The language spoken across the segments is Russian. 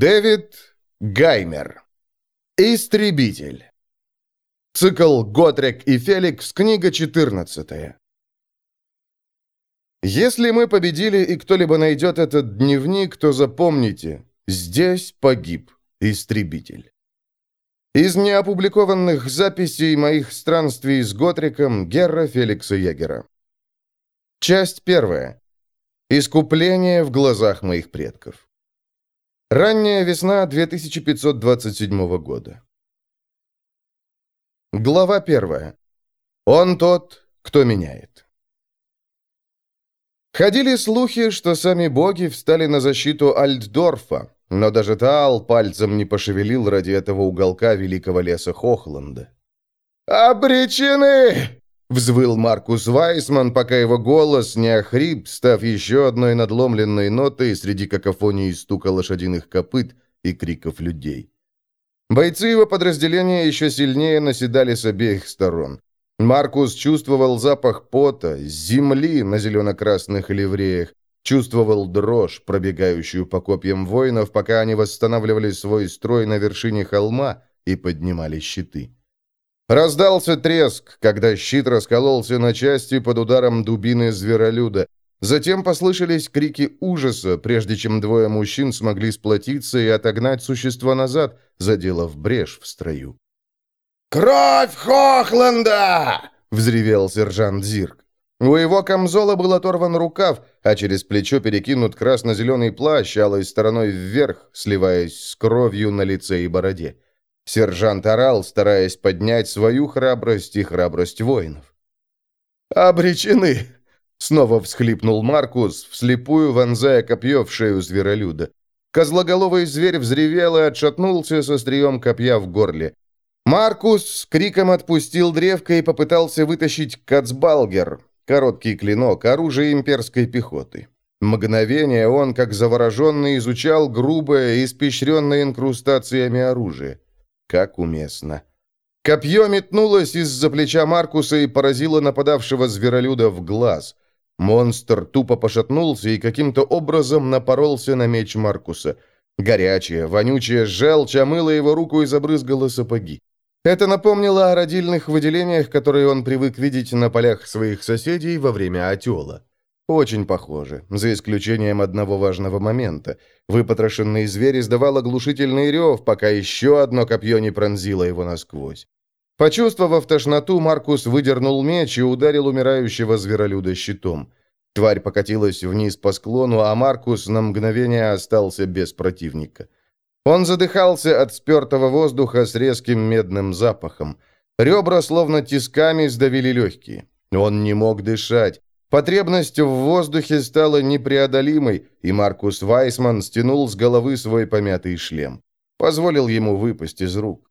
Дэвид Гаймер. Истребитель. Цикл «Готрек и Феликс», книга 14. Если мы победили и кто-либо найдет этот дневник, то запомните, здесь погиб истребитель. Из неопубликованных записей моих странствий с Готриком Герра Феликса Егера. Часть первая. Искупление в глазах моих предков. Ранняя весна 2527 года. Глава первая. Он тот, кто меняет. Ходили слухи, что сами боги встали на защиту Альтдорфа, но даже Таал пальцем не пошевелил ради этого уголка великого леса Хохланда. «Обречены!» Взвыл Маркус Вайсман, пока его голос не охрип, став еще одной надломленной нотой среди какофонии стука лошадиных копыт и криков людей. Бойцы его подразделения еще сильнее наседали с обеих сторон. Маркус чувствовал запах пота, земли на зелено-красных ливреях, чувствовал дрожь, пробегающую по копьям воинов, пока они восстанавливали свой строй на вершине холма и поднимали щиты. Раздался треск, когда щит раскололся на части под ударом дубины зверолюда. Затем послышались крики ужаса, прежде чем двое мужчин смогли сплотиться и отогнать существо назад, заделав брешь в строю. «Кровь Хохланда!» — взревел сержант Зирк. У его камзола был оторван рукав, а через плечо перекинут красно-зеленый плащ, алой стороной вверх, сливаясь с кровью на лице и бороде. Сержант орал, стараясь поднять свою храбрость и храбрость воинов. «Обречены!» — снова всхлипнул Маркус, вслепую вонзая копье в шею зверолюда. Козлоголовый зверь взревел и отшатнулся со стрием копья в горле. Маркус с криком отпустил древко и попытался вытащить Кацбалгер, короткий клинок, оружие имперской пехоты. Мгновение он, как завороженный, изучал грубое, испещренное инкрустациями оружие. Как уместно. Копье метнулось из-за плеча Маркуса и поразило нападавшего зверолюда в глаз. Монстр тупо пошатнулся и каким-то образом напоролся на меч Маркуса. Горячая, вонючая желчь омыла его руку и забрызгала сапоги. Это напомнило о родильных выделениях, которые он привык видеть на полях своих соседей во время отела. Очень похоже, за исключением одного важного момента. Выпотрошенный зверь издавал оглушительный рев, пока еще одно копье не пронзило его насквозь. Почувствовав тошноту, Маркус выдернул меч и ударил умирающего зверолюда щитом. Тварь покатилась вниз по склону, а Маркус на мгновение остался без противника. Он задыхался от спертого воздуха с резким медным запахом. Ребра словно тисками сдавили легкие. Он не мог дышать. Потребность в воздухе стала непреодолимой, и Маркус Вайсман стянул с головы свой помятый шлем. Позволил ему выпасть из рук.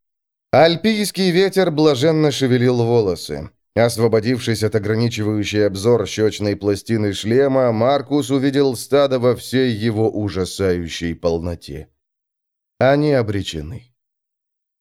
Альпийский ветер блаженно шевелил волосы. Освободившись от ограничивающей обзор щечной пластины шлема, Маркус увидел стадо во всей его ужасающей полноте. Они обречены.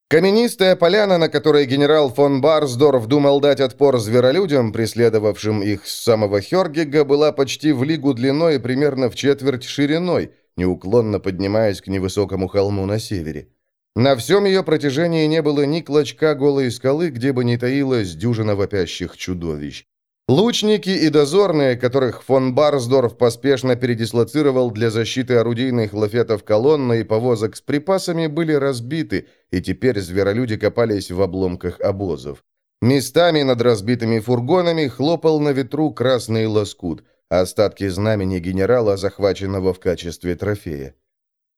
Каменистая поляна, на которой генерал фон Барсдорф думал дать отпор зверолюдям, преследовавшим их с самого Хергига, была почти в лигу длиной и примерно в четверть шириной, неуклонно поднимаясь к невысокому холму на севере. На всем ее протяжении не было ни клочка голой скалы, где бы не таилась дюжина вопящих чудовищ. Лучники и дозорные, которых фон Барсдорф поспешно передислоцировал для защиты орудийных лафетов колонны и повозок с припасами, были разбиты, и теперь зверолюди копались в обломках обозов. Местами над разбитыми фургонами хлопал на ветру красный лоскут, остатки знамени генерала, захваченного в качестве трофея.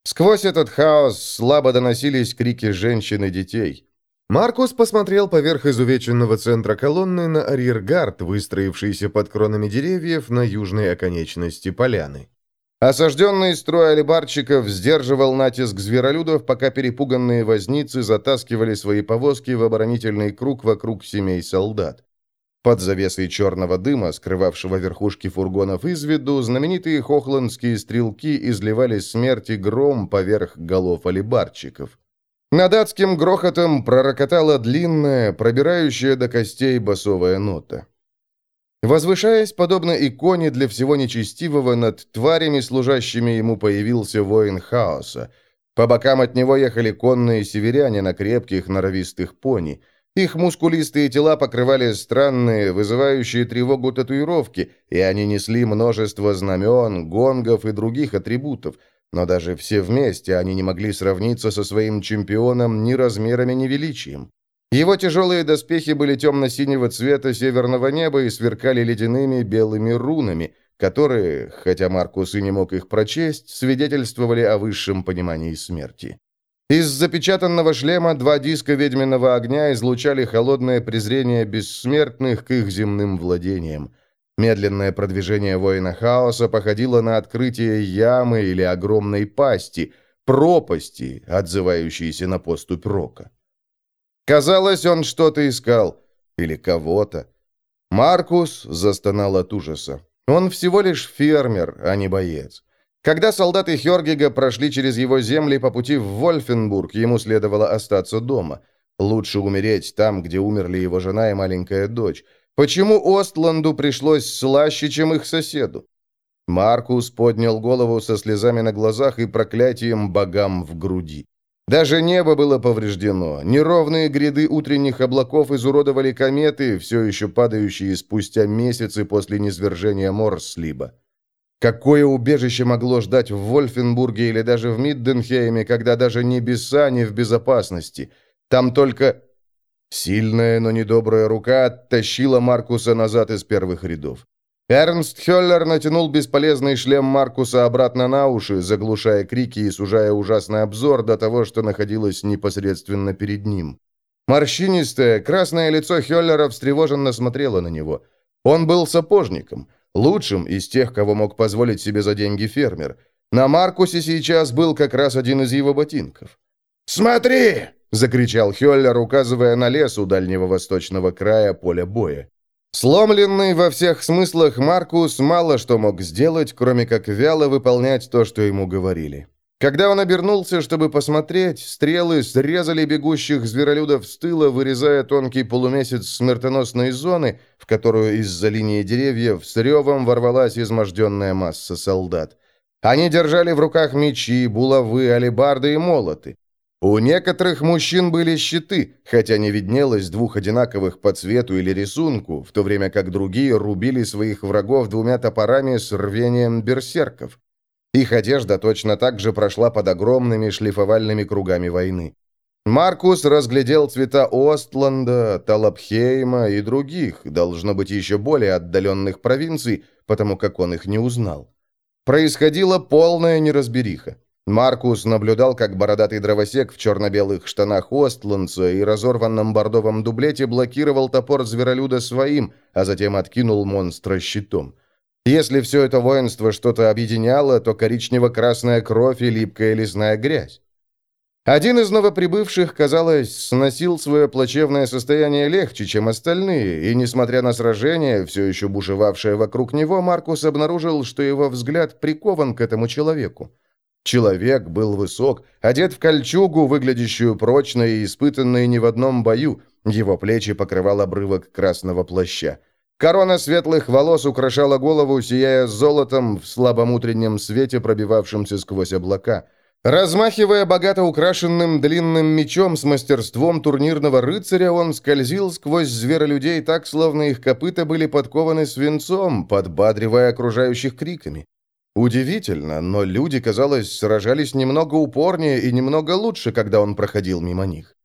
Сквозь этот хаос слабо доносились крики женщин и детей. Маркус посмотрел поверх изувеченного центра колонны на арьергард, выстроившийся под кронами деревьев на южной оконечности поляны. Осажденный строй алибарчиков сдерживал натиск зверолюдов, пока перепуганные возницы затаскивали свои повозки в оборонительный круг вокруг семей солдат. Под завесой черного дыма, скрывавшего верхушки фургонов из виду, знаменитые хохландские стрелки изливали смерть и гром поверх голов алибарчиков. Над адским грохотом пророкотала длинная, пробирающая до костей басовая нота. Возвышаясь, подобно иконе для всего нечестивого, над тварями, служащими ему, появился воин хаоса. По бокам от него ехали конные северяне на крепких норовистых пони. Их мускулистые тела покрывали странные, вызывающие тревогу татуировки, и они несли множество знамен, гонгов и других атрибутов, но даже все вместе они не могли сравниться со своим чемпионом ни размерами, ни величием. Его тяжелые доспехи были темно-синего цвета северного неба и сверкали ледяными белыми рунами, которые, хотя Маркус и не мог их прочесть, свидетельствовали о высшем понимании смерти. Из запечатанного шлема два диска ведьминого огня излучали холодное презрение бессмертных к их земным владениям. Медленное продвижение воина хаоса походило на открытие ямы или огромной пасти, пропасти, отзывающейся на поступь рока. Казалось, он что-то искал. Или кого-то. Маркус застонал от ужаса. Он всего лишь фермер, а не боец. Когда солдаты Хёргига прошли через его земли по пути в Вольфенбург, ему следовало остаться дома. Лучше умереть там, где умерли его жена и маленькая дочь. Почему Остланду пришлось слаще, чем их соседу? Маркус поднял голову со слезами на глазах и проклятием богам в груди. Даже небо было повреждено. Неровные гряды утренних облаков изуродовали кометы, все еще падающие спустя месяцы после низвержения Морслиба. Какое убежище могло ждать в Вольфенбурге или даже в Мидденхейме, когда даже небеса не в безопасности? Там только... Сильная, но недобрая рука оттащила Маркуса назад из первых рядов. Эрнст Хеллер натянул бесполезный шлем Маркуса обратно на уши, заглушая крики и сужая ужасный обзор до того, что находилось непосредственно перед ним. Морщинистое, красное лицо Хеллера встревоженно смотрело на него. Он был сапожником, лучшим из тех, кого мог позволить себе за деньги фермер. На Маркусе сейчас был как раз один из его ботинков. «Смотри!» — закричал Хеллер, указывая на лес у дальнего восточного края поля боя. Сломленный во всех смыслах Маркус мало что мог сделать, кроме как вяло выполнять то, что ему говорили. Когда он обернулся, чтобы посмотреть, стрелы срезали бегущих зверолюдов с тыла, вырезая тонкий полумесяц смертоносной зоны, в которую из-за линии деревьев с ревом ворвалась изможденная масса солдат. Они держали в руках мечи, булавы, алебарды и молоты. У некоторых мужчин были щиты, хотя не виднелось двух одинаковых по цвету или рисунку, в то время как другие рубили своих врагов двумя топорами с рвением берсерков. Их одежда точно так же прошла под огромными шлифовальными кругами войны. Маркус разглядел цвета Остланда, Талапхейма и других, должно быть, еще более отдаленных провинций, потому как он их не узнал. Происходила полная неразбериха. Маркус наблюдал, как бородатый дровосек в черно-белых штанах Остландца и разорванном бордовом дублете блокировал топор зверолюда своим, а затем откинул монстра щитом. Если все это воинство что-то объединяло, то коричнево-красная кровь и липкая лесная грязь. Один из новоприбывших, казалось, сносил свое плачевное состояние легче, чем остальные, и, несмотря на сражение, все еще бушевавшее вокруг него, Маркус обнаружил, что его взгляд прикован к этому человеку. Человек был высок, одет в кольчугу, выглядящую прочно и испытанной не в одном бою. Его плечи покрывал обрывок красного плаща. Корона светлых волос украшала голову, сияя золотом в слабом утреннем свете, пробивавшемся сквозь облака. Размахивая богато украшенным длинным мечом с мастерством турнирного рыцаря, он скользил сквозь зверолюдей так, словно их копыта были подкованы свинцом, подбадривая окружающих криками. Удивительно, но люди, казалось, сражались немного упорнее и немного лучше, когда он проходил мимо них.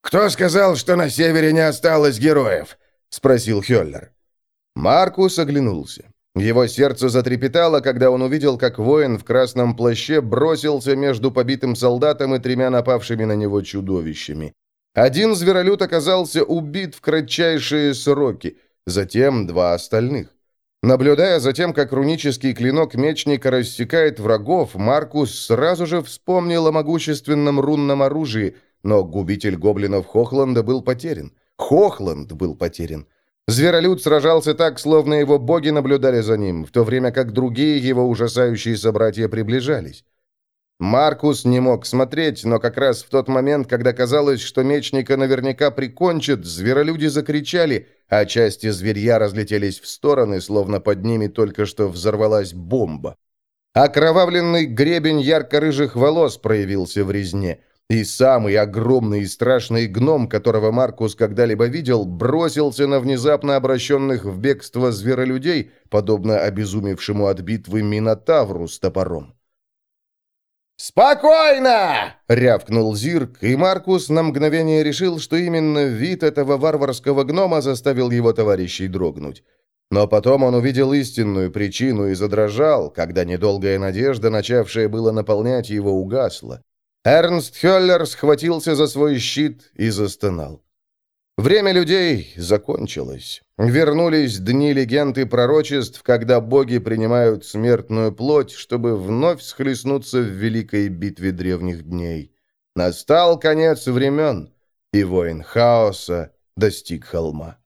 «Кто сказал, что на севере не осталось героев?» — спросил Хеллер. Маркус оглянулся. Его сердце затрепетало, когда он увидел, как воин в красном плаще бросился между побитым солдатом и тремя напавшими на него чудовищами. Один зверолюд оказался убит в кратчайшие сроки, затем два остальных. Наблюдая за тем, как рунический клинок мечника рассекает врагов, Маркус сразу же вспомнил о могущественном рунном оружии, но губитель гоблинов Хохланда был потерян. Хохланд был потерян. Зверолюд сражался так, словно его боги наблюдали за ним, в то время как другие его ужасающие собратья приближались. Маркус не мог смотреть, но как раз в тот момент, когда казалось, что мечника наверняка прикончат, зверолюди закричали, а части зверья разлетелись в стороны, словно под ними только что взорвалась бомба. Окровавленный гребень ярко-рыжих волос проявился в резне, и самый огромный и страшный гном, которого Маркус когда-либо видел, бросился на внезапно обращенных в бегство зверолюдей, подобно обезумевшему от битвы Минотавру с топором. «Спокойно!» — рявкнул Зирк, и Маркус на мгновение решил, что именно вид этого варварского гнома заставил его товарищей дрогнуть. Но потом он увидел истинную причину и задрожал, когда недолгая надежда, начавшая было наполнять его, угасла. Эрнст Хеллер схватился за свой щит и застонал. Время людей закончилось. Вернулись дни легенд и пророчеств, когда боги принимают смертную плоть, чтобы вновь схлестнуться в великой битве древних дней. Настал конец времен, и воин хаоса достиг холма.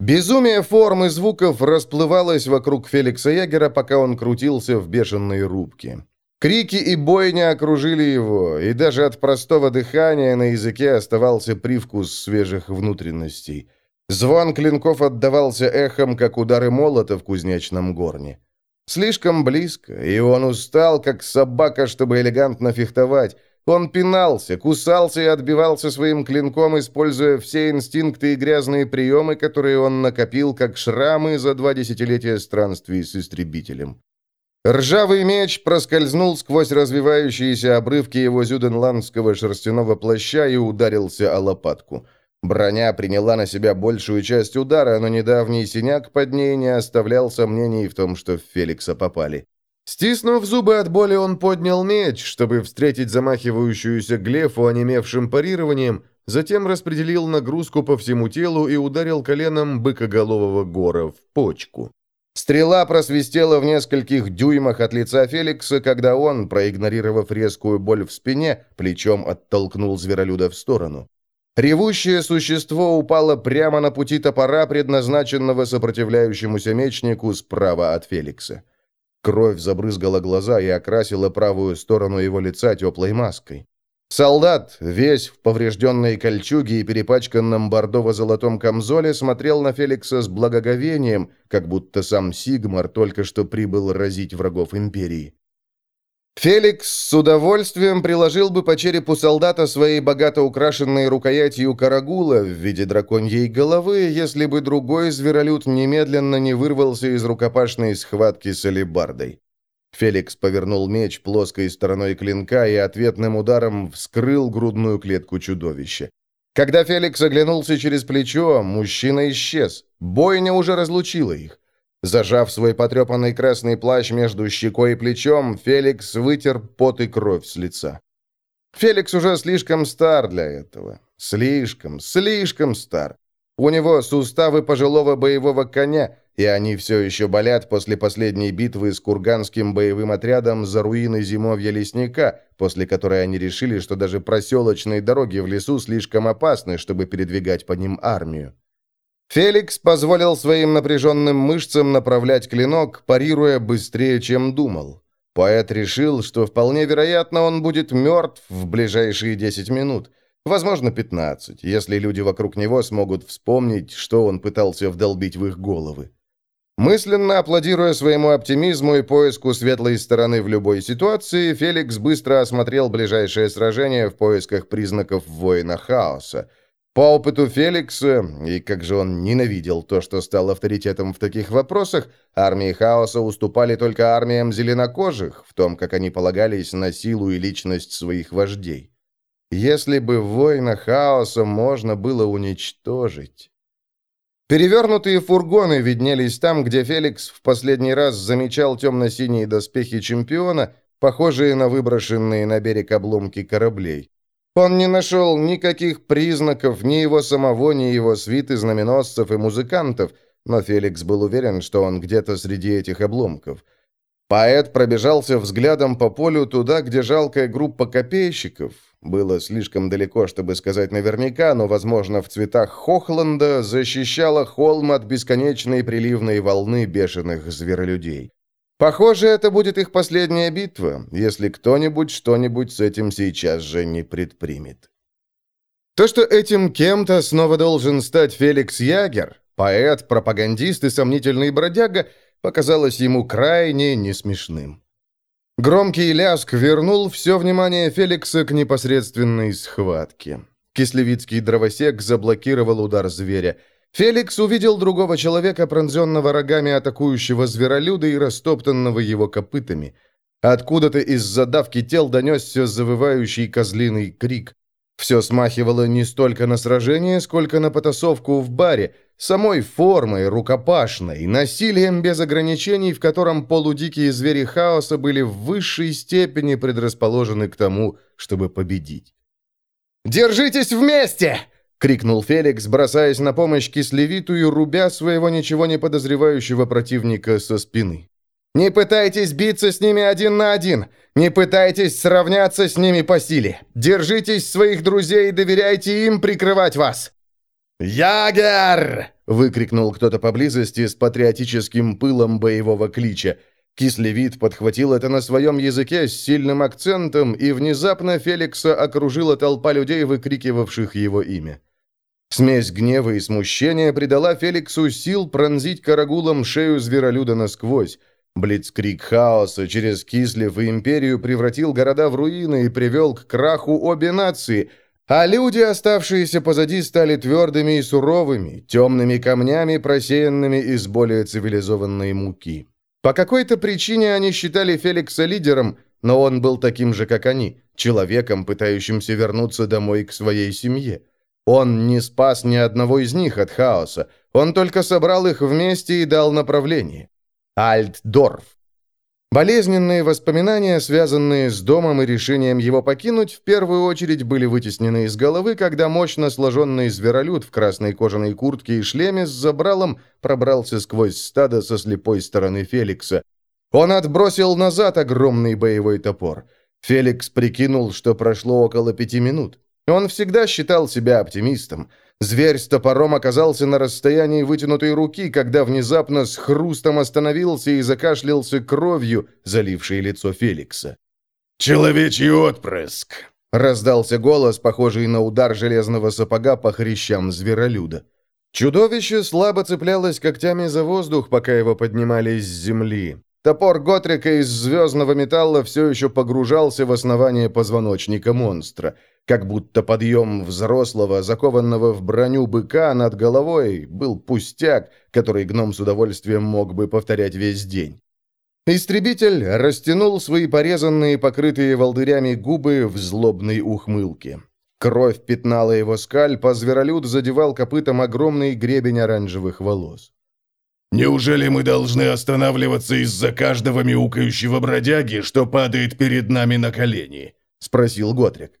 Безумие форм и звуков расплывалось вокруг Феликса Ягера, пока он крутился в бешеной рубке. Крики и бойня окружили его, и даже от простого дыхания на языке оставался привкус свежих внутренностей. Звон клинков отдавался эхом, как удары молота в кузнечном горне. Слишком близко, и он устал, как собака, чтобы элегантно фехтовать. Он пинался, кусался и отбивался своим клинком, используя все инстинкты и грязные приемы, которые он накопил, как шрамы за два десятилетия странствий с истребителем. Ржавый меч проскользнул сквозь развивающиеся обрывки его зюденландского шерстяного плаща и ударился о лопатку. Броня приняла на себя большую часть удара, но недавний синяк под ней не оставлял сомнений в том, что в Феликса попали. Стиснув зубы от боли, он поднял меч, чтобы встретить замахивающуюся глефу онемевшим парированием, затем распределил нагрузку по всему телу и ударил коленом быкоголового гора в почку. Стрела просвистела в нескольких дюймах от лица Феликса, когда он, проигнорировав резкую боль в спине, плечом оттолкнул зверолюда в сторону. Ревущее существо упало прямо на пути топора, предназначенного сопротивляющемуся мечнику справа от Феликса. Кровь забрызгала глаза и окрасила правую сторону его лица теплой маской. Солдат, весь в поврежденной кольчуге и перепачканном бордово-золотом камзоле, смотрел на Феликса с благоговением, как будто сам Сигмар только что прибыл разить врагов Империи. Феликс с удовольствием приложил бы по черепу солдата своей богато украшенной рукоятью карагула в виде драконьей головы, если бы другой зверолюд немедленно не вырвался из рукопашной схватки с алебардой. Феликс повернул меч плоской стороной клинка и ответным ударом вскрыл грудную клетку чудовища. Когда Феликс оглянулся через плечо, мужчина исчез. Бойня уже разлучила их. Зажав свой потрепанный красный плащ между щекой и плечом, Феликс вытер пот и кровь с лица. Феликс уже слишком стар для этого. Слишком, слишком стар. У него суставы пожилого боевого коня, и они все еще болят после последней битвы с курганским боевым отрядом за руины зимовья лесника, после которой они решили, что даже проселочные дороги в лесу слишком опасны, чтобы передвигать по ним армию. Феликс позволил своим напряженным мышцам направлять клинок, парируя быстрее, чем думал. Поэт решил, что вполне вероятно он будет мертв в ближайшие 10 минут – Возможно, 15, если люди вокруг него смогут вспомнить, что он пытался вдолбить в их головы. Мысленно аплодируя своему оптимизму и поиску светлой стороны в любой ситуации, Феликс быстро осмотрел ближайшее сражение в поисках признаков воина хаоса. По опыту Феликса, и как же он ненавидел то, что стал авторитетом в таких вопросах, армии хаоса уступали только армиям зеленокожих в том, как они полагались на силу и личность своих вождей. Если бы воина хаоса можно было уничтожить. Перевернутые фургоны виднелись там, где Феликс в последний раз замечал темно-синие доспехи чемпиона, похожие на выброшенные на берег обломки кораблей. Он не нашел никаких признаков ни его самого, ни его свиты знаменосцев и музыкантов, но Феликс был уверен, что он где-то среди этих обломков. Поэт пробежался взглядом по полю туда, где жалкая группа копейщиков, было слишком далеко, чтобы сказать наверняка, но, возможно, в цветах Хохланда защищала холм от бесконечной приливной волны бешеных зверолюдей. Похоже, это будет их последняя битва, если кто-нибудь что-нибудь с этим сейчас же не предпримет. То, что этим кем-то снова должен стать Феликс Ягер, поэт, пропагандист и сомнительный бродяга, показалось ему крайне несмешным. Громкий ляск вернул все внимание Феликса к непосредственной схватке. Кислевицкий дровосек заблокировал удар зверя. Феликс увидел другого человека, пронзенного рогами атакующего зверолюда и растоптанного его копытами. Откуда-то из задавки тел донесся завывающий козлиный крик. Все смахивало не столько на сражение, сколько на потасовку в баре, самой формой, рукопашной, насилием без ограничений, в котором полудикие звери хаоса были в высшей степени предрасположены к тому, чтобы победить. «Держитесь вместе!» — крикнул Феликс, бросаясь на помощь кислевиту и рубя своего ничего не подозревающего противника со спины. Не пытайтесь биться с ними один на один. Не пытайтесь сравняться с ними по силе. Держитесь своих друзей и доверяйте им прикрывать вас. «Ягер!» — выкрикнул кто-то поблизости с патриотическим пылом боевого клича. Кислевид подхватил это на своем языке с сильным акцентом, и внезапно Феликса окружила толпа людей, выкрикивавших его имя. Смесь гнева и смущения придала Феликсу сил пронзить карагулом шею зверолюда насквозь. Блицкрик хаоса через Кислев и Империю превратил города в руины и привел к краху обе нации, а люди, оставшиеся позади, стали твердыми и суровыми, темными камнями, просеянными из более цивилизованной муки. По какой-то причине они считали Феликса лидером, но он был таким же, как они, человеком, пытающимся вернуться домой к своей семье. Он не спас ни одного из них от хаоса, он только собрал их вместе и дал направление. Альтдорф. Болезненные воспоминания, связанные с домом и решением его покинуть, в первую очередь были вытеснены из головы, когда мощно сложенный зверолюд в красной кожаной куртке и шлеме с забралом пробрался сквозь стадо со слепой стороны Феликса. Он отбросил назад огромный боевой топор. Феликс прикинул, что прошло около пяти минут. Он всегда считал себя оптимистом. Зверь с топором оказался на расстоянии вытянутой руки, когда внезапно с хрустом остановился и закашлялся кровью, залившей лицо Феликса. «Человечий отпрыск!» — раздался голос, похожий на удар железного сапога по хрящам зверолюда. Чудовище слабо цеплялось когтями за воздух, пока его поднимали с земли. Топор Готрика из звездного металла все еще погружался в основание позвоночника монстра — как будто подъем взрослого, закованного в броню быка над головой, был пустяк, который гном с удовольствием мог бы повторять весь день. Истребитель растянул свои порезанные, покрытые волдырями губы в злобной ухмылке. Кровь пятнала его скальп, а зверолюд задевал копытом огромный гребень оранжевых волос. «Неужели мы должны останавливаться из-за каждого мяукающего бродяги, что падает перед нами на колени?» — спросил Готрик.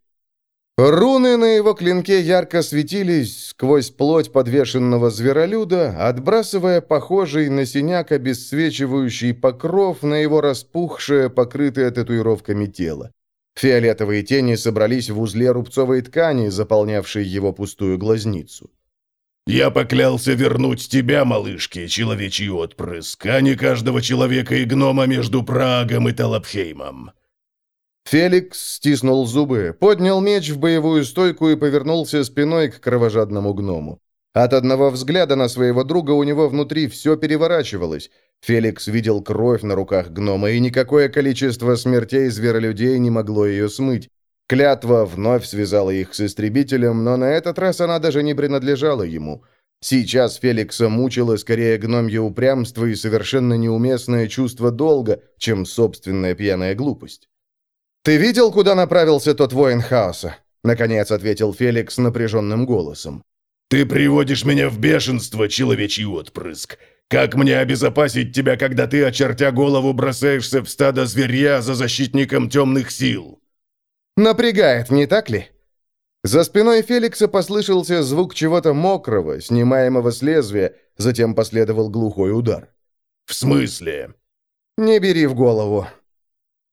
Руны на его клинке ярко светились сквозь плоть подвешенного зверолюда, отбрасывая похожий на синяк обесцвечивающий покров на его распухшее, покрытое татуировками тело. Фиолетовые тени собрались в узле рубцовой ткани, заполнявшей его пустую глазницу. «Я поклялся вернуть тебя, малышки, человечий отпрыск, а не каждого человека и гнома между Прагом и Талапхеймом», Феликс стиснул зубы, поднял меч в боевую стойку и повернулся спиной к кровожадному гному. От одного взгляда на своего друга у него внутри все переворачивалось. Феликс видел кровь на руках гнома, и никакое количество смертей зверолюдей не могло ее смыть. Клятва вновь связала их с истребителем, но на этот раз она даже не принадлежала ему. Сейчас Феликса мучило скорее гномье упрямство и совершенно неуместное чувство долга, чем собственная пьяная глупость. «Ты видел, куда направился тот воин хаоса?» Наконец ответил Феликс напряженным голосом. «Ты приводишь меня в бешенство, человечий отпрыск. Как мне обезопасить тебя, когда ты, очертя голову, бросаешься в стадо зверья за защитником темных сил?» «Напрягает, не так ли?» За спиной Феликса послышался звук чего-то мокрого, снимаемого с лезвия, затем последовал глухой удар. «В смысле?» «Не бери в голову.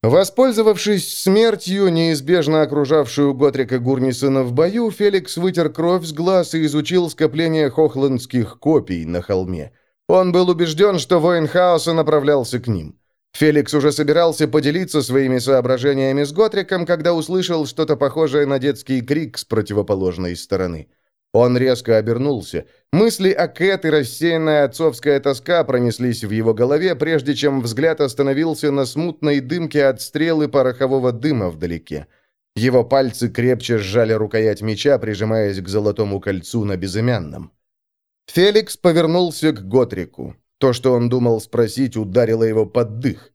Воспользовавшись смертью, неизбежно окружавшую Готрика Гурнисона в бою, Феликс вытер кровь с глаз и изучил скопление хохландских копий на холме. Он был убежден, что воин хаоса направлялся к ним. Феликс уже собирался поделиться своими соображениями с Готриком, когда услышал что-то похожее на детский крик с противоположной стороны. Он резко обернулся. Мысли о Кэт и рассеянная отцовская тоска пронеслись в его голове, прежде чем взгляд остановился на смутной дымке от стрелы порохового дыма вдалеке. Его пальцы крепче сжали рукоять меча, прижимаясь к золотому кольцу на безымянном. Феликс повернулся к Готрику. То, что он думал спросить, ударило его под дых.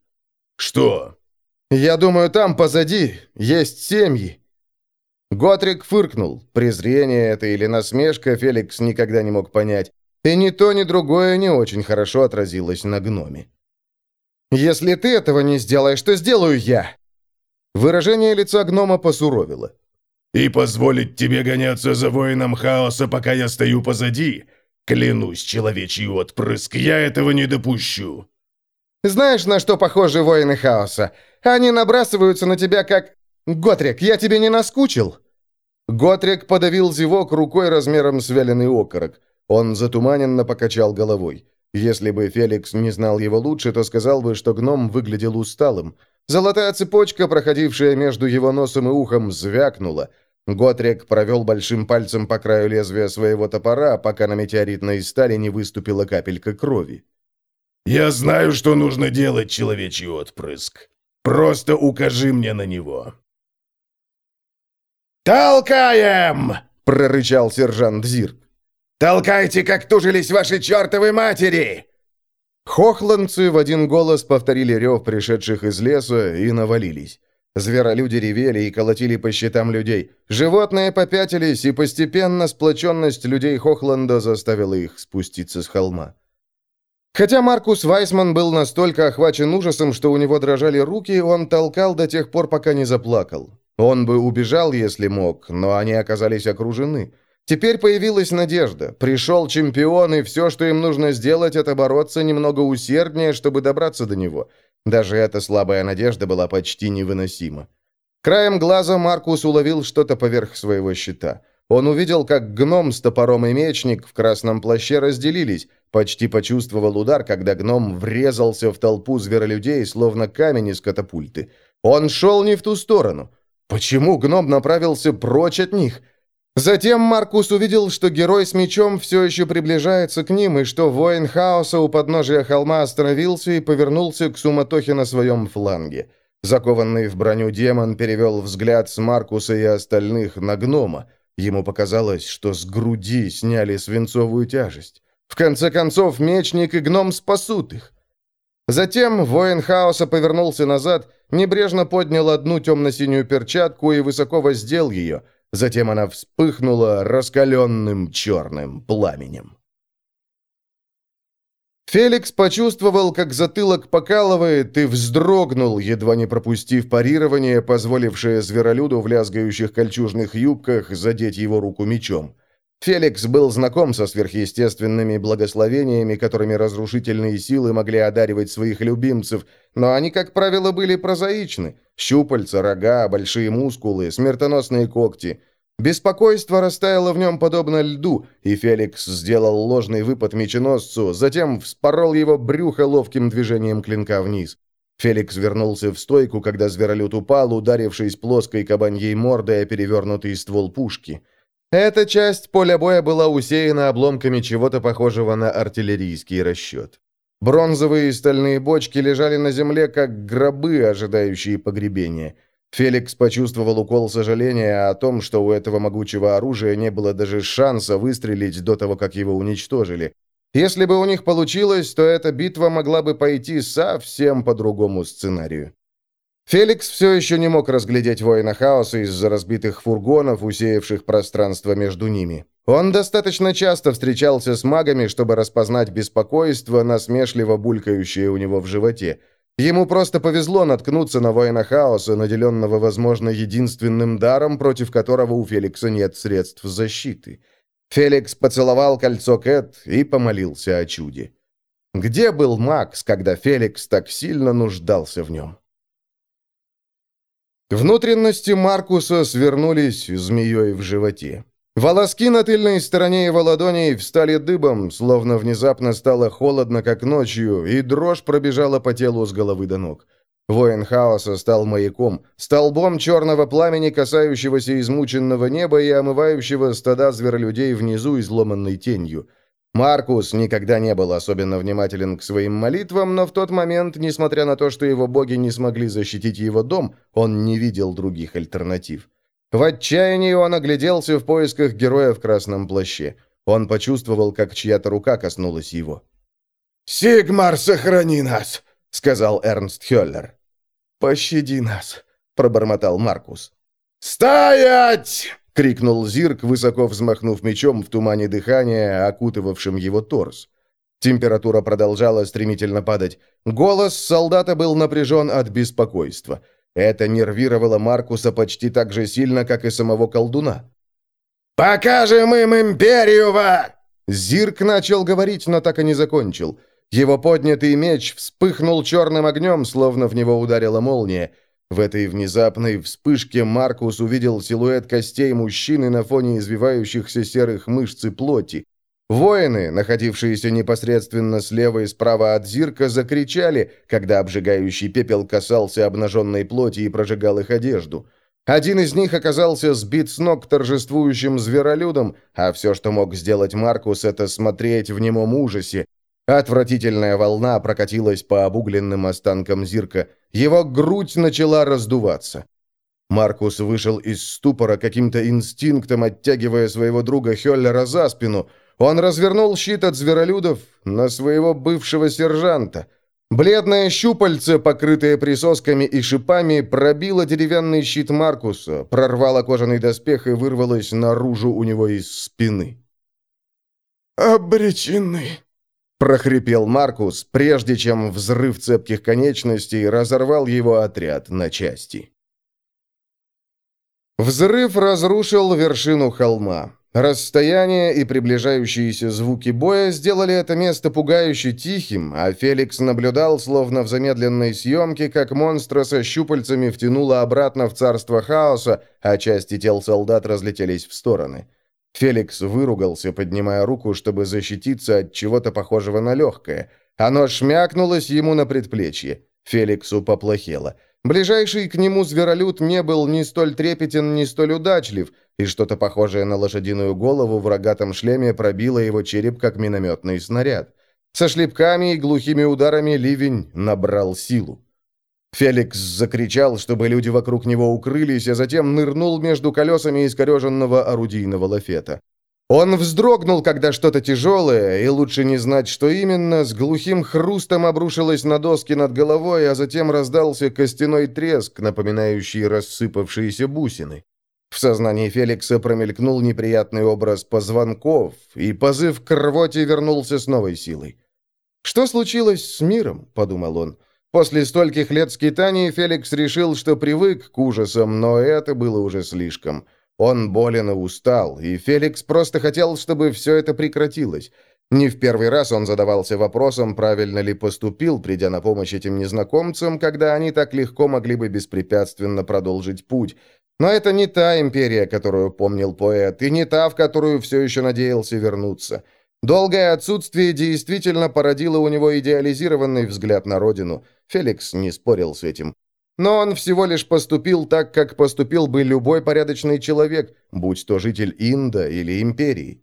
«Что?» «Я думаю, там, позади, есть семьи». Готрик фыркнул. Презрение это или насмешка Феликс никогда не мог понять. И ни то, ни другое не очень хорошо отразилось на гноме. «Если ты этого не сделаешь, то сделаю я!» Выражение лица гнома посуровило. «И позволить тебе гоняться за воином хаоса, пока я стою позади? Клянусь, человечий отпрыск, я этого не допущу!» «Знаешь, на что похожи воины хаоса? Они набрасываются на тебя как... Готрик, я тебе не наскучил?» Готрик подавил зевок рукой размером с вяленый окорок. Он затуманенно покачал головой. Если бы Феликс не знал его лучше, то сказал бы, что гном выглядел усталым. Золотая цепочка, проходившая между его носом и ухом, звякнула. Готрик провел большим пальцем по краю лезвия своего топора, пока на метеоритной стали не выступила капелька крови. «Я знаю, что нужно делать, человечий отпрыск. Просто укажи мне на него». «Толкаем!» — прорычал сержант Зирк. «Толкайте, как тужились ваши чертовы матери!» Хохландцы в один голос повторили рев пришедших из леса и навалились. Зверолюди ревели и колотили по щитам людей. Животные попятились, и постепенно сплоченность людей Хохланда заставила их спуститься с холма. Хотя Маркус Вайсман был настолько охвачен ужасом, что у него дрожали руки, он толкал до тех пор, пока не заплакал. Он бы убежал, если мог, но они оказались окружены. Теперь появилась надежда. Пришел чемпион, и все, что им нужно сделать, это бороться немного усерднее, чтобы добраться до него. Даже эта слабая надежда была почти невыносима. Краем глаза Маркус уловил что-то поверх своего щита. Он увидел, как гном с топором и мечник в красном плаще разделились, почти почувствовал удар, когда гном врезался в толпу зверолюдей, словно камень из катапульты. Он шел не в ту сторону. Почему гном направился прочь от них? Затем Маркус увидел, что герой с мечом все еще приближается к ним, и что воин хаоса у подножия холма остановился и повернулся к суматохе на своем фланге. Закованный в броню демон перевел взгляд с Маркуса и остальных на гнома. Ему показалось, что с груди сняли свинцовую тяжесть. В конце концов, мечник и гном спасут их. Затем воин хаоса повернулся назад, небрежно поднял одну темно-синюю перчатку и высоко воздел ее – Затем она вспыхнула раскаленным черным пламенем. Феликс почувствовал, как затылок покалывает, и вздрогнул, едва не пропустив парирование, позволившее зверолюду в лязгающих кольчужных юбках задеть его руку мечом. Феликс был знаком со сверхъестественными благословениями, которыми разрушительные силы могли одаривать своих любимцев, но они, как правило, были прозаичны. Щупальца, рога, большие мускулы, смертоносные когти. Беспокойство растаяло в нем подобно льду, и Феликс сделал ложный выпад меченосцу, затем вспорол его брюхо ловким движением клинка вниз. Феликс вернулся в стойку, когда зверолюд упал, ударившись плоской кабаньей мордой о перевернутый ствол пушки. Эта часть поля боя была усеяна обломками чего-то похожего на артиллерийский расчет. Бронзовые и стальные бочки лежали на земле, как гробы, ожидающие погребения. Феликс почувствовал укол сожаления о том, что у этого могучего оружия не было даже шанса выстрелить до того, как его уничтожили. Если бы у них получилось, то эта битва могла бы пойти совсем по другому сценарию. Феликс все еще не мог разглядеть воина хаоса из-за разбитых фургонов, усеявших пространство между ними. Он достаточно часто встречался с магами, чтобы распознать беспокойство, насмешливо булькающее у него в животе. Ему просто повезло наткнуться на воина хаоса, наделенного, возможно, единственным даром, против которого у Феликса нет средств защиты. Феликс поцеловал кольцо Кэт и помолился о чуде. Где был Макс, когда Феликс так сильно нуждался в нем? Внутренности Маркуса свернулись змеей в животе. Волоски на тыльной стороне его ладоней встали дыбом, словно внезапно стало холодно, как ночью, и дрожь пробежала по телу с головы до ног. Воин хаоса стал маяком, столбом черного пламени, касающегося измученного неба и омывающего стада зверолюдей внизу изломанной тенью. Маркус никогда не был особенно внимателен к своим молитвам, но в тот момент, несмотря на то, что его боги не смогли защитить его дом, он не видел других альтернатив. В отчаянии он огляделся в поисках героя в красном плаще. Он почувствовал, как чья-то рука коснулась его. «Сигмар, сохрани нас!» — сказал Эрнст Хёллер. «Пощади нас!» — пробормотал Маркус. «Стоять!» — крикнул Зирк, высоко взмахнув мечом в тумане дыхания, окутывавшем его торс. Температура продолжала стремительно падать. Голос солдата был напряжен от беспокойства. Это нервировало Маркуса почти так же сильно, как и самого колдуна. «Покажем им империю, ва!» Зирк начал говорить, но так и не закончил. Его поднятый меч вспыхнул черным огнем, словно в него ударила молния. В этой внезапной вспышке Маркус увидел силуэт костей мужчины на фоне извивающихся серых мышц и плоти. Воины, находившиеся непосредственно слева и справа от Зирка, закричали, когда обжигающий пепел касался обнаженной плоти и прожигал их одежду. Один из них оказался сбит с ног торжествующим зверолюдом, а все, что мог сделать Маркус, это смотреть в немом ужасе. Отвратительная волна прокатилась по обугленным останкам Зирка. Его грудь начала раздуваться. Маркус вышел из ступора каким-то инстинктом, оттягивая своего друга Хеллера за спину – он развернул щит от зверолюдов на своего бывшего сержанта. Бледное щупальце, покрытое присосками и шипами, пробило деревянный щит Маркуса, прорвало кожаный доспех и вырвалось наружу у него из спины. «Обречены», — прохрипел Маркус, прежде чем взрыв цепких конечностей разорвал его отряд на части. Взрыв разрушил вершину холма. Расстояние и приближающиеся звуки боя сделали это место пугающе тихим, а Феликс наблюдал, словно в замедленной съемке, как монстра со щупальцами втянуло обратно в царство хаоса, а части тел солдат разлетелись в стороны. Феликс выругался, поднимая руку, чтобы защититься от чего-то похожего на легкое. Оно шмякнулось ему на предплечье. Феликсу поплохело. Ближайший к нему зверолюд не был ни столь трепетен, ни столь удачлив, и что-то похожее на лошадиную голову в рогатом шлеме пробило его череп, как минометный снаряд. Со шлепками и глухими ударами ливень набрал силу. Феликс закричал, чтобы люди вокруг него укрылись, а затем нырнул между колесами искореженного орудийного лафета. Он вздрогнул, когда что-то тяжелое, и лучше не знать, что именно, с глухим хрустом обрушилось на доски над головой, а затем раздался костяной треск, напоминающий рассыпавшиеся бусины. В сознании Феликса промелькнул неприятный образ позвонков, и позыв к рвоте вернулся с новой силой. «Что случилось с миром?» – подумал он. После стольких лет скитаний Феликс решил, что привык к ужасам, но это было уже слишком. Он болен и устал, и Феликс просто хотел, чтобы все это прекратилось. Не в первый раз он задавался вопросом, правильно ли поступил, придя на помощь этим незнакомцам, когда они так легко могли бы беспрепятственно продолжить путь. Но это не та империя, которую помнил поэт, и не та, в которую все еще надеялся вернуться. Долгое отсутствие действительно породило у него идеализированный взгляд на родину. Феликс не спорил с этим. Но он всего лишь поступил так, как поступил бы любой порядочный человек, будь то житель Инда или Империи.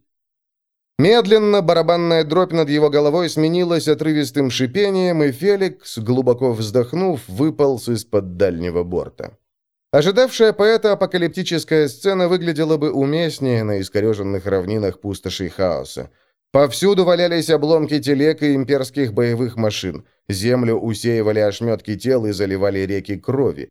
Медленно барабанная дробь над его головой сменилась отрывистым шипением, и Феликс, глубоко вздохнув, выполз из-под дальнего борта. Ожидавшая поэта апокалиптическая сцена выглядела бы уместнее на искореженных равнинах пустошей хаоса. Повсюду валялись обломки телег и имперских боевых машин. Землю усеивали ошметки тел и заливали реки крови.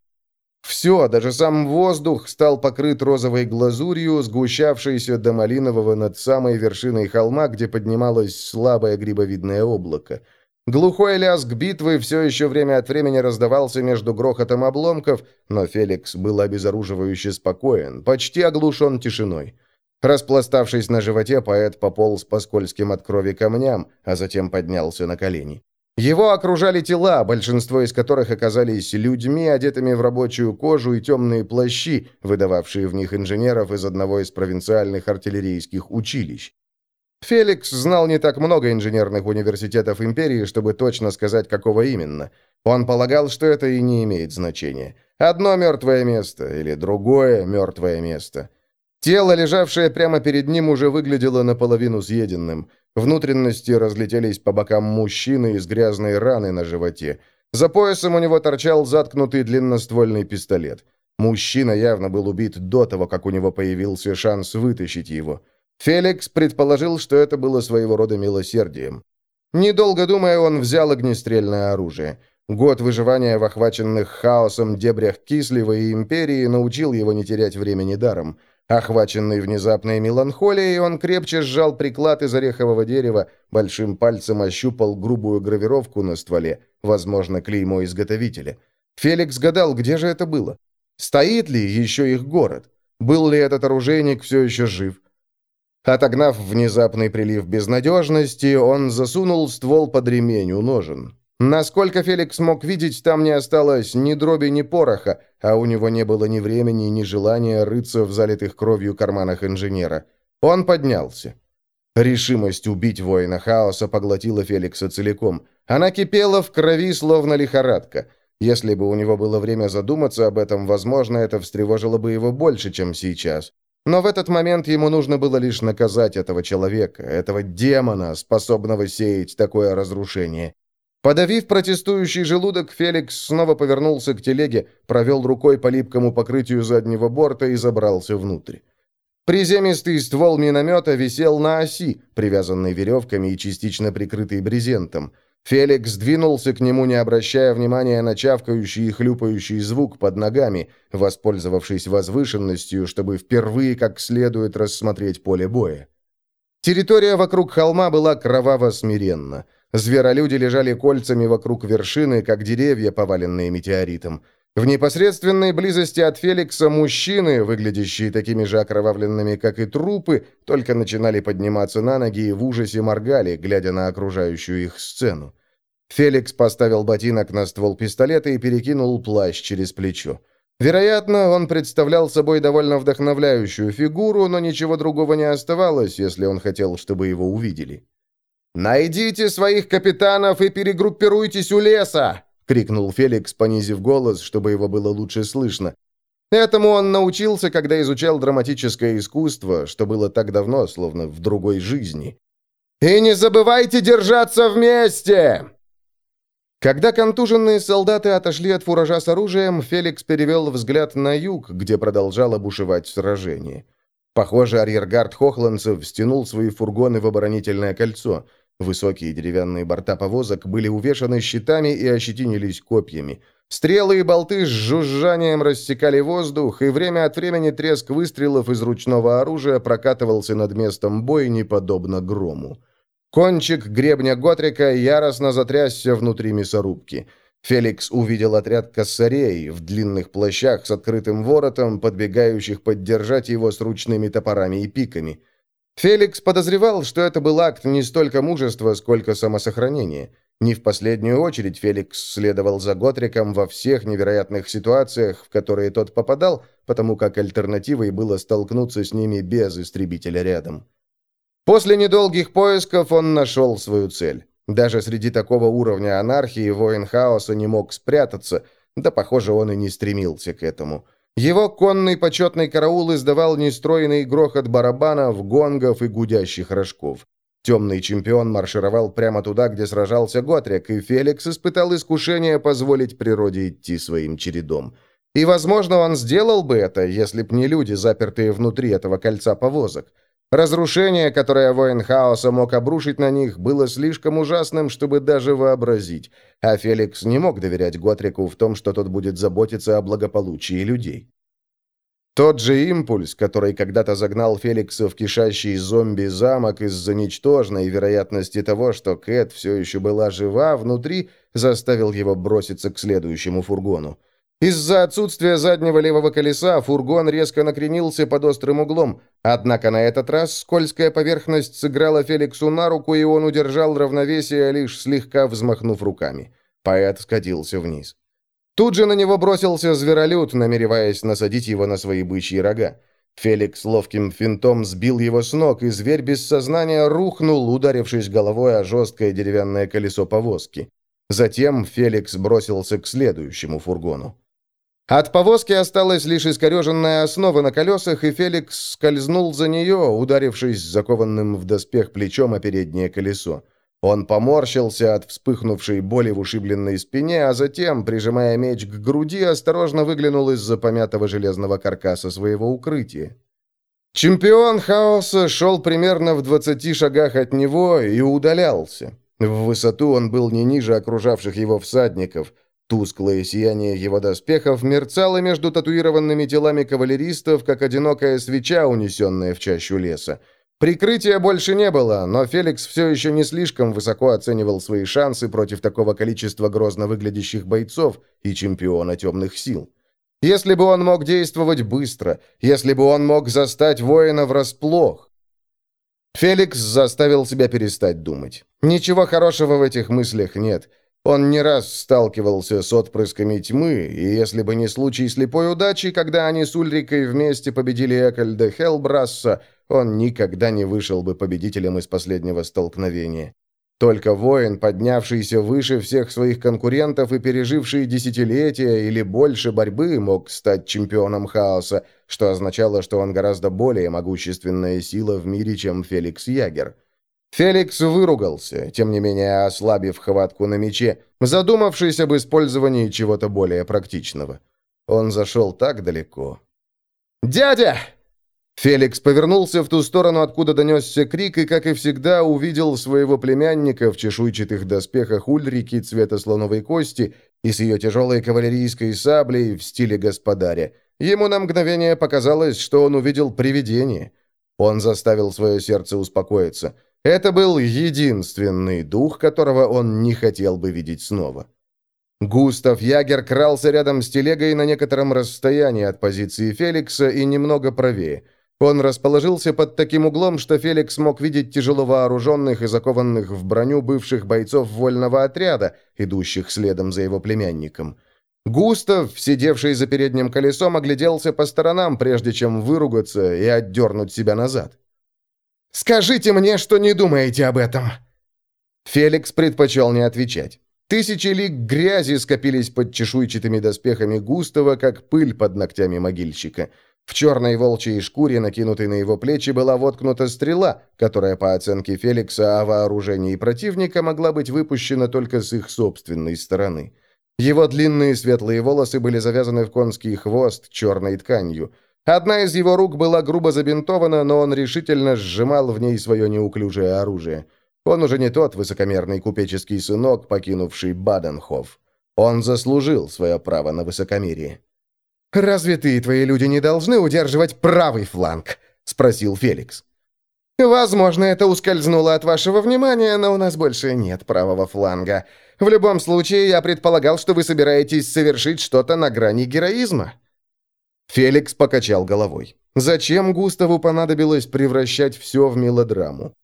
Все, даже сам воздух стал покрыт розовой глазурью, сгущавшейся до малинового над самой вершиной холма, где поднималось слабое грибовидное облако. Глухой лязг битвы все еще время от времени раздавался между грохотом обломков, но Феликс был обезоруживающе спокоен, почти оглушен тишиной. Распластавшись на животе, поэт пополз по скользким от крови камням, а затем поднялся на колени. Его окружали тела, большинство из которых оказались людьми, одетыми в рабочую кожу и темные плащи, выдававшие в них инженеров из одного из провинциальных артиллерийских училищ. Феликс знал не так много инженерных университетов империи, чтобы точно сказать, какого именно. Он полагал, что это и не имеет значения. Одно мертвое место или другое мертвое место. Тело, лежавшее прямо перед ним, уже выглядело наполовину съеденным. Внутренности разлетелись по бокам мужчины из грязной раны на животе. За поясом у него торчал заткнутый длинноствольный пистолет. Мужчина явно был убит до того, как у него появился шанс вытащить его. Феликс предположил, что это было своего рода милосердием. Недолго думая, он взял огнестрельное оружие. Год выживания в охваченных хаосом дебрях Кислева и Империи научил его не терять времени даром. Охваченный внезапной меланхолией, он крепче сжал приклад из орехового дерева, большим пальцем ощупал грубую гравировку на стволе, возможно, клеймо изготовителя. Феликс гадал, где же это было. Стоит ли еще их город? Был ли этот оружейник все еще жив? Отогнав внезапный прилив безнадежности, он засунул ствол под ремень у ножен. Насколько Феликс мог видеть, там не осталось ни дроби, ни пороха, а у него не было ни времени, ни желания рыться в залитых кровью карманах инженера. Он поднялся. Решимость убить воина хаоса поглотила Феликса целиком. Она кипела в крови, словно лихорадка. Если бы у него было время задуматься об этом, возможно, это встревожило бы его больше, чем сейчас. Но в этот момент ему нужно было лишь наказать этого человека, этого демона, способного сеять такое разрушение. Подавив протестующий желудок, Феликс снова повернулся к телеге, провел рукой по липкому покрытию заднего борта и забрался внутрь. Приземистый ствол миномета висел на оси, привязанной веревками и частично прикрытый брезентом. Феликс двинулся к нему, не обращая внимания на чавкающий и хлюпающий звук под ногами, воспользовавшись возвышенностью, чтобы впервые как следует рассмотреть поле боя. Территория вокруг холма была кроваво-смиренна. Зверолюди лежали кольцами вокруг вершины, как деревья, поваленные метеоритом. В непосредственной близости от Феликса мужчины, выглядящие такими же окровавленными, как и трупы, только начинали подниматься на ноги и в ужасе моргали, глядя на окружающую их сцену. Феликс поставил ботинок на ствол пистолета и перекинул плащ через плечо. Вероятно, он представлял собой довольно вдохновляющую фигуру, но ничего другого не оставалось, если он хотел, чтобы его увидели. «Найдите своих капитанов и перегруппируйтесь у леса!» — крикнул Феликс, понизив голос, чтобы его было лучше слышно. Этому он научился, когда изучал драматическое искусство, что было так давно, словно в другой жизни. «И не забывайте держаться вместе!» Когда контуженные солдаты отошли от фуража с оружием, Феликс перевел взгляд на юг, где продолжало бушевать сражение. Похоже, арьергард хохландцев стянул свои фургоны в оборонительное кольцо – Высокие деревянные борта повозок были увешаны щитами и ощетинились копьями. Стрелы и болты с жужжанием рассекали воздух, и время от времени треск выстрелов из ручного оружия прокатывался над местом бойни, подобно грому. Кончик гребня Готрика яростно затрясся внутри мясорубки. Феликс увидел отряд косарей в длинных плащах с открытым воротом, подбегающих поддержать его с ручными топорами и пиками. Феликс подозревал, что это был акт не столько мужества, сколько самосохранения. Не в последнюю очередь Феликс следовал за Готриком во всех невероятных ситуациях, в которые тот попадал, потому как альтернативой было столкнуться с ними без истребителя рядом. После недолгих поисков он нашел свою цель. Даже среди такого уровня анархии воин хаоса не мог спрятаться, да, похоже, он и не стремился к этому. Его конный почетный караул издавал нестроенный грохот барабанов, гонгов и гудящих рожков. Темный чемпион маршировал прямо туда, где сражался Готрик, и Феликс испытал искушение позволить природе идти своим чередом. И, возможно, он сделал бы это, если б не люди, запертые внутри этого кольца повозок. Разрушение, которое воин хаоса мог обрушить на них, было слишком ужасным, чтобы даже вообразить, а Феликс не мог доверять Готрику в том, что тот будет заботиться о благополучии людей. Тот же импульс, который когда-то загнал Феликса в кишащий зомби-замок из-за ничтожной вероятности того, что Кэт все еще была жива внутри, заставил его броситься к следующему фургону. Из-за отсутствия заднего левого колеса фургон резко накренился под острым углом, однако на этот раз скользкая поверхность сыграла Феликсу на руку, и он удержал равновесие, лишь слегка взмахнув руками. Поэт скатился вниз. Тут же на него бросился зверолюд, намереваясь насадить его на свои бычьи рога. Феликс ловким финтом сбил его с ног, и зверь без сознания рухнул, ударившись головой о жесткое деревянное колесо повозки. Затем Феликс бросился к следующему фургону. От повозки осталась лишь искореженная основа на колесах, и Феликс скользнул за нее, ударившись закованным в доспех плечом о переднее колесо. Он поморщился от вспыхнувшей боли в ушибленной спине, а затем, прижимая меч к груди, осторожно выглянул из-за помятого железного каркаса своего укрытия. Чемпион хаоса шел примерно в двадцати шагах от него и удалялся. В высоту он был не ниже окружавших его всадников. Тусклое сияние его доспехов мерцало между татуированными телами кавалеристов, как одинокая свеча, унесенная в чащу леса. Прикрытия больше не было, но Феликс все еще не слишком высоко оценивал свои шансы против такого количества грозно выглядящих бойцов и чемпиона темных сил. Если бы он мог действовать быстро, если бы он мог застать воина врасплох. Феликс заставил себя перестать думать. Ничего хорошего в этих мыслях нет. Он не раз сталкивался с отпрысками тьмы, и если бы не случай слепой удачи, когда они с Ульрикой вместе победили Экальда Хелбрасса, он никогда не вышел бы победителем из последнего столкновения. Только воин, поднявшийся выше всех своих конкурентов и переживший десятилетия или больше борьбы, мог стать чемпионом хаоса, что означало, что он гораздо более могущественная сила в мире, чем Феликс Ягер. Феликс выругался, тем не менее ослабив хватку на мече, задумавшись об использовании чего-то более практичного. Он зашел так далеко. «Дядя!» Феликс повернулся в ту сторону, откуда донесся крик, и, как и всегда, увидел своего племянника в чешуйчатых доспехах Ульрики цвета слоновой кости и с ее тяжелой кавалерийской саблей в стиле господаря. Ему на мгновение показалось, что он увидел привидение. Он заставил свое сердце успокоиться – это был единственный дух, которого он не хотел бы видеть снова. Густав Ягер крался рядом с телегой на некотором расстоянии от позиции Феликса и немного правее. Он расположился под таким углом, что Феликс мог видеть тяжело вооруженных и закованных в броню бывших бойцов вольного отряда, идущих следом за его племянником. Густав, сидевший за передним колесом, огляделся по сторонам, прежде чем выругаться и отдернуть себя назад. Скажите мне, что не думаете об этом!» Феликс предпочел не отвечать. Тысячи лик грязи скопились под чешуйчатыми доспехами Густава, как пыль под ногтями могильщика. В черной волчьей шкуре, накинутой на его плечи, была воткнута стрела, которая, по оценке Феликса о вооружении противника, могла быть выпущена только с их собственной стороны. Его длинные светлые волосы были завязаны в конский хвост черной тканью – Одна из его рук была грубо забинтована, но он решительно сжимал в ней свое неуклюжее оружие. Он уже не тот высокомерный купеческий сынок, покинувший Баденхоф. Он заслужил свое право на высокомерие. «Разве ты и твои люди не должны удерживать правый фланг?» — спросил Феликс. «Возможно, это ускользнуло от вашего внимания, но у нас больше нет правого фланга. В любом случае, я предполагал, что вы собираетесь совершить что-то на грани героизма». Феликс покачал головой. Зачем Густаву понадобилось превращать все в мелодраму?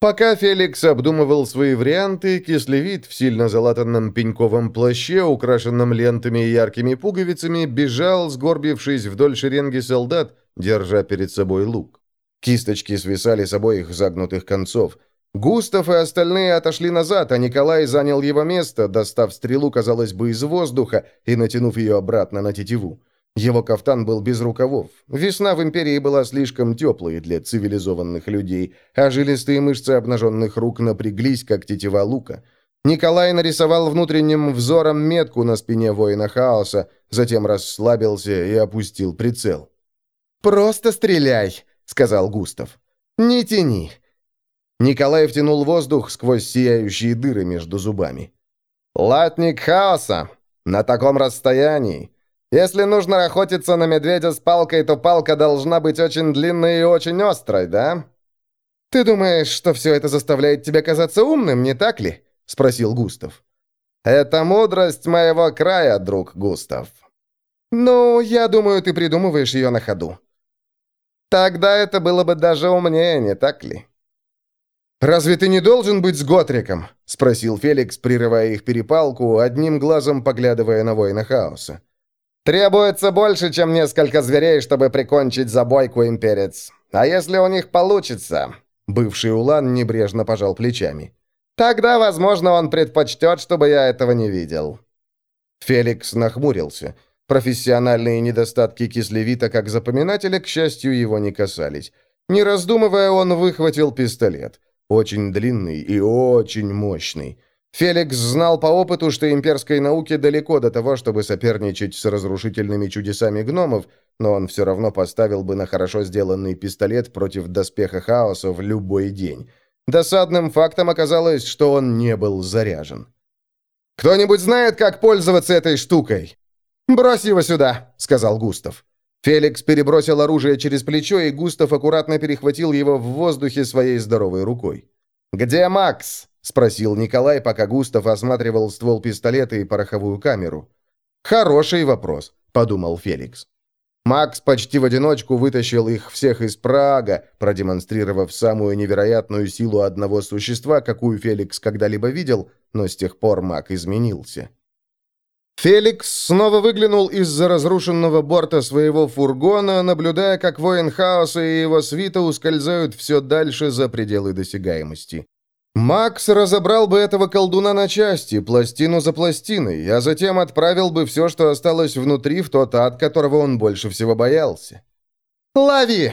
Пока Феликс обдумывал свои варианты, кислевид в сильно залатанном пеньковом плаще, украшенном лентами и яркими пуговицами, бежал, сгорбившись вдоль шеренги солдат, держа перед собой лук. Кисточки свисали с обоих загнутых концов. Густав и остальные отошли назад, а Николай занял его место, достав стрелу, казалось бы, из воздуха и натянув ее обратно на тетиву. Его кафтан был без рукавов. Весна в империи была слишком теплой для цивилизованных людей, а жилистые мышцы обнаженных рук напряглись, как тетива лука. Николай нарисовал внутренним взором метку на спине воина хаоса, затем расслабился и опустил прицел. «Просто стреляй», — сказал Густав. «Не тяни». Николай втянул воздух сквозь сияющие дыры между зубами. «Латник хаоса! На таком расстоянии! Если нужно охотиться на медведя с палкой, то палка должна быть очень длинной и очень острой, да? Ты думаешь, что все это заставляет тебя казаться умным, не так ли? Спросил Густав. Это мудрость моего края, друг Густав. Ну, я думаю, ты придумываешь ее на ходу. Тогда это было бы даже умнее, не так ли? «Разве ты не должен быть с Готриком?» — спросил Феликс, прерывая их перепалку, одним глазом поглядывая на воина хаоса. Требуется больше, чем несколько зверей, чтобы прикончить забойку имперец. А если у них получится?» Бывший Улан небрежно пожал плечами. «Тогда, возможно, он предпочтет, чтобы я этого не видел». Феликс нахмурился. Профессиональные недостатки кислевита как запоминателя, к счастью, его не касались. Не раздумывая, он выхватил пистолет. Очень длинный и очень мощный. Феликс знал по опыту, что имперской науке далеко до того, чтобы соперничать с разрушительными чудесами гномов, но он все равно поставил бы на хорошо сделанный пистолет против доспеха хаоса в любой день. Досадным фактом оказалось, что он не был заряжен. «Кто-нибудь знает, как пользоваться этой штукой?» «Брось его сюда», — сказал Густав. Феликс перебросил оружие через плечо, и Густав аккуратно перехватил его в воздухе своей здоровой рукой. «Где Макс?» — спросил Николай, пока Густав осматривал ствол пистолета и пороховую камеру. «Хороший вопрос», — подумал Феликс. Макс почти в одиночку вытащил их всех из Прага, продемонстрировав самую невероятную силу одного существа, какую Феликс когда-либо видел, но с тех пор Мак изменился. Феликс снова выглянул из-за разрушенного борта своего фургона, наблюдая, как воин хаоса и его свита ускользают все дальше за пределы досягаемости. Макс разобрал бы этого колдуна на части, пластину за пластиной, а затем отправил бы все, что осталось внутри, в тот ад, которого он больше всего боялся. «Лови!»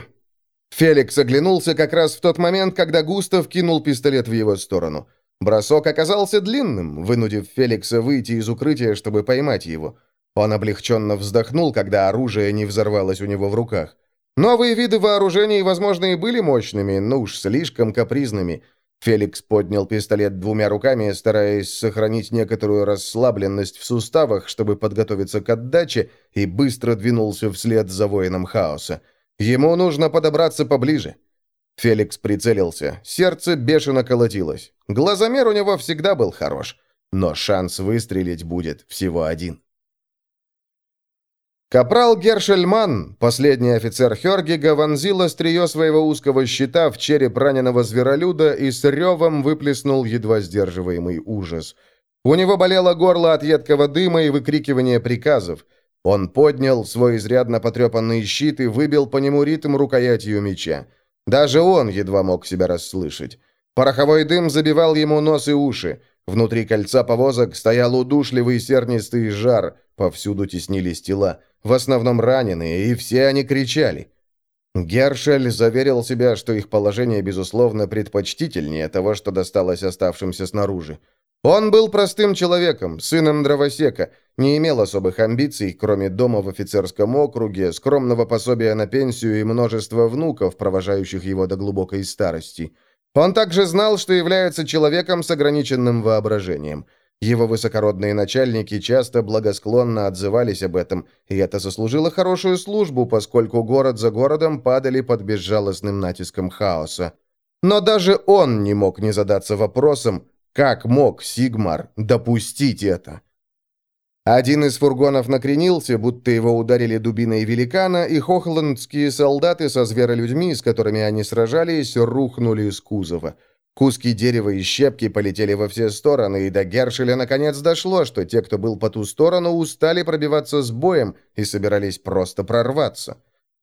Феликс оглянулся как раз в тот момент, когда Густав кинул пистолет в его сторону. Бросок оказался длинным, вынудив Феликса выйти из укрытия, чтобы поймать его. Он облегченно вздохнул, когда оружие не взорвалось у него в руках. Новые виды вооружений, возможно, и были мощными, но уж слишком капризными. Феликс поднял пистолет двумя руками, стараясь сохранить некоторую расслабленность в суставах, чтобы подготовиться к отдаче, и быстро двинулся вслед за воином хаоса. Ему нужно подобраться поближе. Феликс прицелился. Сердце бешено колотилось. Глазомер у него всегда был хорош. Но шанс выстрелить будет всего один. Капрал Гершельман, последний офицер Хергига, вонзил острие своего узкого щита в череп раненого зверолюда и с ревом выплеснул едва сдерживаемый ужас. У него болело горло от едкого дыма и выкрикивания приказов. Он поднял свой изрядно потрепанный щит и выбил по нему ритм рукоятью меча. Даже он едва мог себя расслышать. Пороховой дым забивал ему нос и уши. Внутри кольца повозок стоял удушливый сернистый жар, повсюду теснились тела, в основном раненые, и все они кричали. Гершель заверил себя, что их положение, безусловно, предпочтительнее того, что досталось оставшимся снаружи. Он был простым человеком, сыном дровосека, не имел особых амбиций, кроме дома в офицерском округе, скромного пособия на пенсию и множества внуков, провожающих его до глубокой старости. Он также знал, что является человеком с ограниченным воображением. Его высокородные начальники часто благосклонно отзывались об этом, и это заслужило хорошую службу, поскольку город за городом падали под безжалостным натиском хаоса. Но даже он не мог не задаться вопросом, как мог Сигмар допустить это? Один из фургонов накренился, будто его ударили дубиной великана, и хохландские солдаты со зверолюдьми, с которыми они сражались, рухнули с кузова. Куски дерева и щепки полетели во все стороны, и до Гершеля наконец дошло, что те, кто был по ту сторону, устали пробиваться с боем и собирались просто прорваться.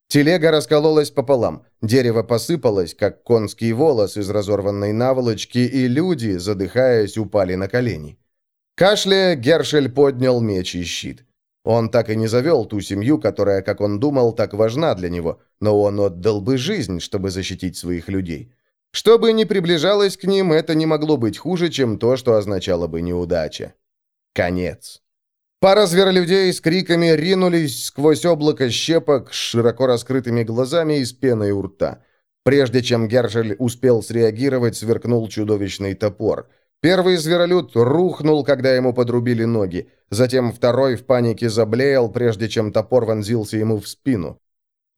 Телега раскололась пополам, дерево посыпалось, как конский волос из разорванной наволочки, и люди, задыхаясь, упали на колени. Кашляя, Гершель поднял меч и щит. Он так и не завел ту семью, которая, как он думал, так важна для него, но он отдал бы жизнь, чтобы защитить своих людей. Что бы ни приближалось к ним, это не могло быть хуже, чем то, что означало бы неудача. Конец. Пара зверолюдей с криками ринулись сквозь облако щепок с широко раскрытыми глазами и с пеной у рта. Прежде чем Гершель успел среагировать, сверкнул чудовищный топор. Первый зверолюд рухнул, когда ему подрубили ноги. Затем второй в панике заблеял, прежде чем топор вонзился ему в спину.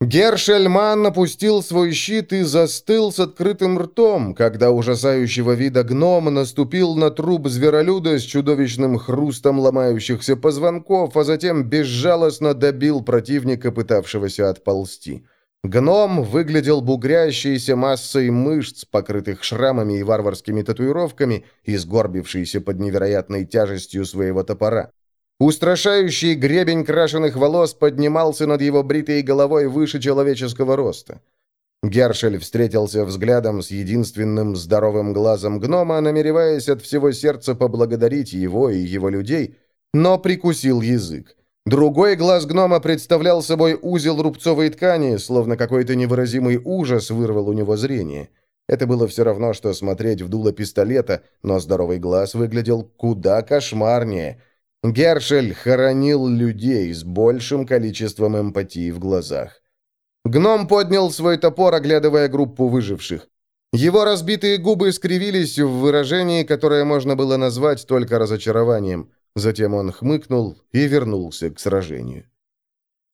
Гершельман опустил свой щит и застыл с открытым ртом, когда ужасающего вида гном наступил на труп зверолюда с чудовищным хрустом ломающихся позвонков, а затем безжалостно добил противника, пытавшегося отползти. Гном выглядел бугрящейся массой мышц, покрытых шрамами и варварскими татуировками, и под невероятной тяжестью своего топора. Устрашающий гребень крашеных волос поднимался над его бритой головой выше человеческого роста. Гершель встретился взглядом с единственным здоровым глазом гнома, намереваясь от всего сердца поблагодарить его и его людей, но прикусил язык. Другой глаз гнома представлял собой узел рубцовой ткани, словно какой-то невыразимый ужас вырвал у него зрение. Это было все равно, что смотреть в дуло пистолета, но здоровый глаз выглядел куда кошмарнее. Гершель хоронил людей с большим количеством эмпатии в глазах. Гном поднял свой топор, оглядывая группу выживших. Его разбитые губы скривились в выражении, которое можно было назвать только разочарованием. Затем он хмыкнул и вернулся к сражению.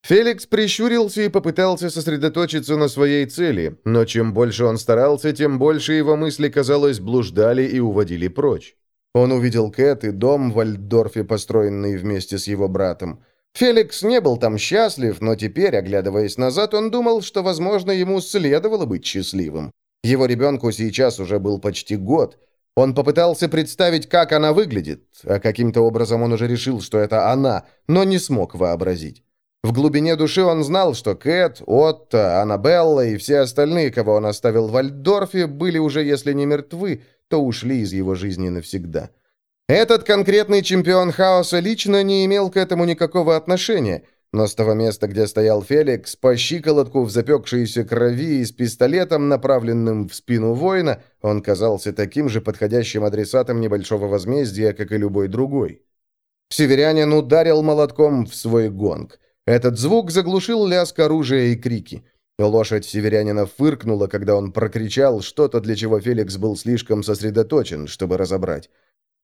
Феликс прищурился и попытался сосредоточиться на своей цели, но чем больше он старался, тем больше его мысли, казалось, блуждали и уводили прочь. Он увидел Кэт и дом в Вальдорфе, построенный вместе с его братом. Феликс не был там счастлив, но теперь, оглядываясь назад, он думал, что, возможно, ему следовало быть счастливым. Его ребенку сейчас уже был почти год. Он попытался представить, как она выглядит, а каким-то образом он уже решил, что это она, но не смог вообразить. В глубине души он знал, что Кэт, Отто, Аннабелла и все остальные, кого он оставил в Вальдорфе, были уже, если не мертвы, то ушли из его жизни навсегда. Этот конкретный чемпион хаоса лично не имел к этому никакого отношения, но с того места, где стоял Феликс, по щиколотку в запекшейся крови и с пистолетом, направленным в спину воина, он казался таким же подходящим адресатом небольшого возмездия, как и любой другой. Северянин ударил молотком в свой гонг. Этот звук заглушил лязг оружия и крики. Лошадь северянина фыркнула, когда он прокричал что-то, для чего Феликс был слишком сосредоточен, чтобы разобрать.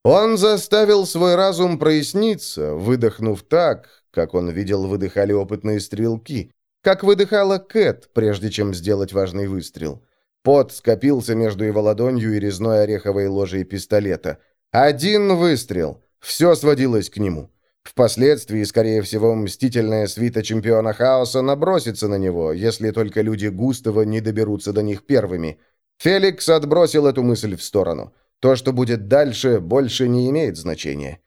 Он заставил свой разум проясниться, выдохнув так, как он видел выдыхали опытные стрелки, как выдыхала Кэт, прежде чем сделать важный выстрел. Пот скопился между его ладонью и резной ореховой ложей пистолета. Один выстрел. Все сводилось к нему. Впоследствии, скорее всего, мстительная свита чемпиона хаоса набросится на него, если только люди Густава не доберутся до них первыми. Феликс отбросил эту мысль в сторону. То, что будет дальше, больше не имеет значения.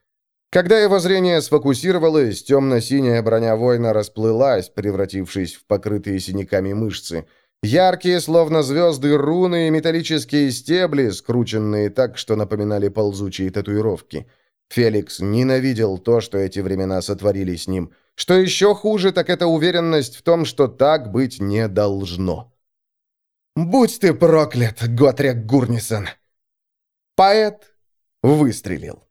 Когда его зрение сфокусировалось, темно-синяя броня воина расплылась, превратившись в покрытые синяками мышцы. Яркие, словно звезды, руны и металлические стебли, скрученные так, что напоминали ползучие татуировки. Феликс ненавидел то, что эти времена сотворили с ним. Что еще хуже, так это уверенность в том, что так быть не должно. «Будь ты проклят, Готрек Гурнисон!» Поэт выстрелил.